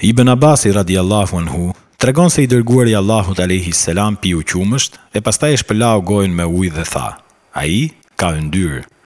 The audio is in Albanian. Ibn Abbas i radiallahu në hu, tregon se i dërguar i Allahut a.s. pi u qumësht, e pastaj e shpëllau gojnë me uj dhe tha, a i ka ndyrë.